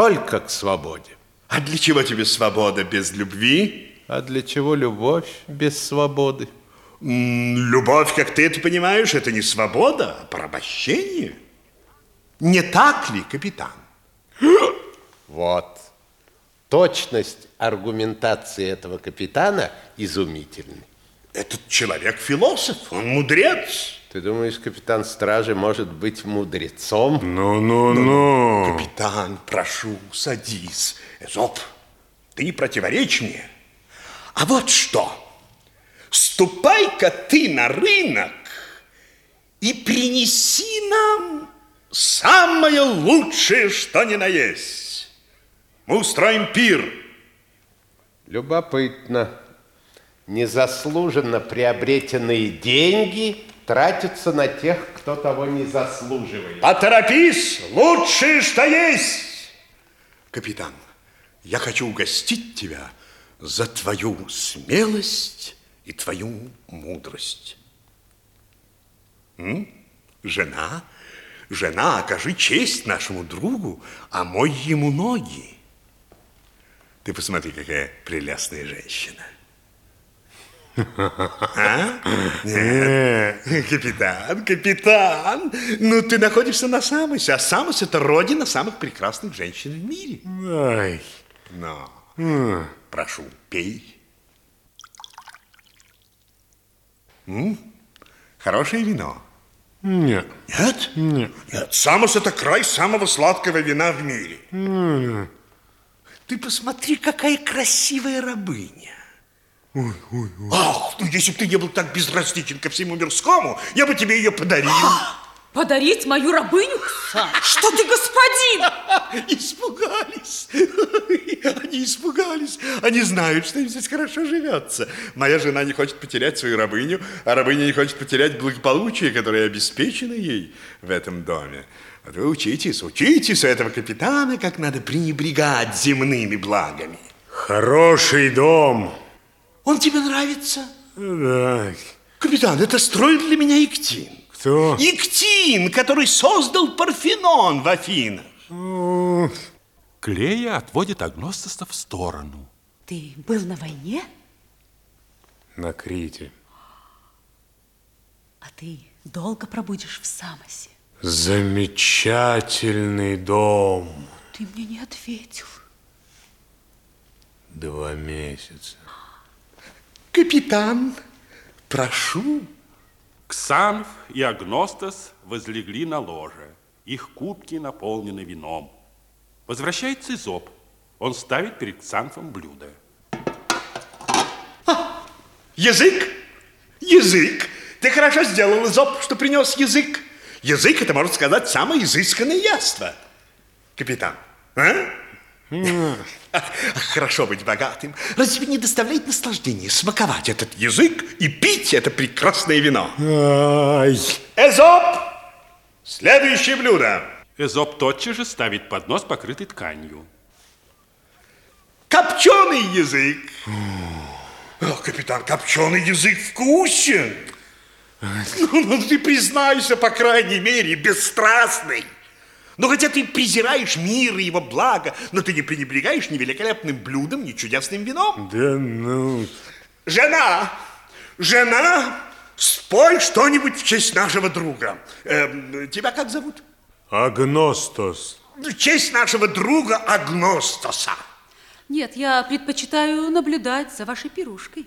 только к свободе. А для чего тебе свобода без любви? А для чего любовь без свободы? Любовь, как ты это понимаешь, это не свобода, а порабощение. Не так ли, капитан? Вот. Точность аргументации этого капитана изумительна. Этот человек философ, он мудрец. Ты думаешь, капитан стражи может быть мудрецом? Ну, ну, ну. Капитан, прошу, садись. Эзоп, ты противоречь мне. А вот что. Ступай-ка ты на рынок и принеси нам самое лучшее, что ни на есть. Мы устроим пир. Любопытно. Незаслуженно приобретенные деньги тратятся на тех, кто того не заслуживает. Поторопись, лучшее, что есть. Капитан, я хочу угостить тебя за твою смелость и твою мудрость. М? Жена, жена, окажи честь нашему другу, а мой ему ноги. Ты посмотри, какая прелестная женщина. А? Капитан, капитан, ну ты находишься на Самосе, а Самос это родина самых прекрасных женщин в мире. Ай. Но, прошу, пей. М? Хорошее вино. Нет. Нет? Нет. Нет, Самос это край самого сладкого вина в мире. Нет. Ты посмотри, какая красивая рабыня. Ой, ой, ой. Ах, ну если бы ты не был так безразличен ко всему мирскому, я бы тебе ее подарил. Подарить мою рабыню? Что ты, господин? Испугались. Они испугались. Они знают, что им здесь хорошо живется. Моя жена не хочет потерять свою рабыню, а рабыня не хочет потерять благополучие, которое обеспечено ей в этом доме. Вот вы учитесь, учитесь у этого капитана, как надо пренебрегать земными благами. Хороший дом. Он тебе нравится? Да. Капитан, это строит для меня Иктин. Кто? Иктин, который создал Парфенон в Афинах. Клея отводит Агностоса в сторону. Ты был на войне? На Крите. А ты долго пробудешь в Самосе? Замечательный дом. Ты мне не ответил. Два месяца. Капитан, прошу. Ксанф и Агностос возлегли на ложе. Их кубки наполнены вином. Возвращается Изоп. Он ставит перед Ксанфом блюдо. Язык? Язык. Ты хорошо сделал, Изоп, что принес язык. Язык, это, можно сказать, самое изысканное яство. Капитан, а? Хорошо быть богатым. Разве не доставляет наслаждения смаковать этот язык и пить это прекрасное вино? Ай. Эзоп! Следующее блюдо. Эзоп тотчас же ставит поднос, покрытый тканью. Копченый язык. О, капитан, копченый язык вкусен. Ну, ну, ты признайся, по крайней мере, бесстрастный. Но хотя ты презираешь мир и его благо, но ты не пренебрегаешь ни великолепным блюдом, ни чудесным вином. Да ну... Жена, жена, спой что-нибудь в честь нашего друга. Эм, тебя как зовут? Агностос. В честь нашего друга Агностоса. Нет, я предпочитаю наблюдать за вашей пирушкой.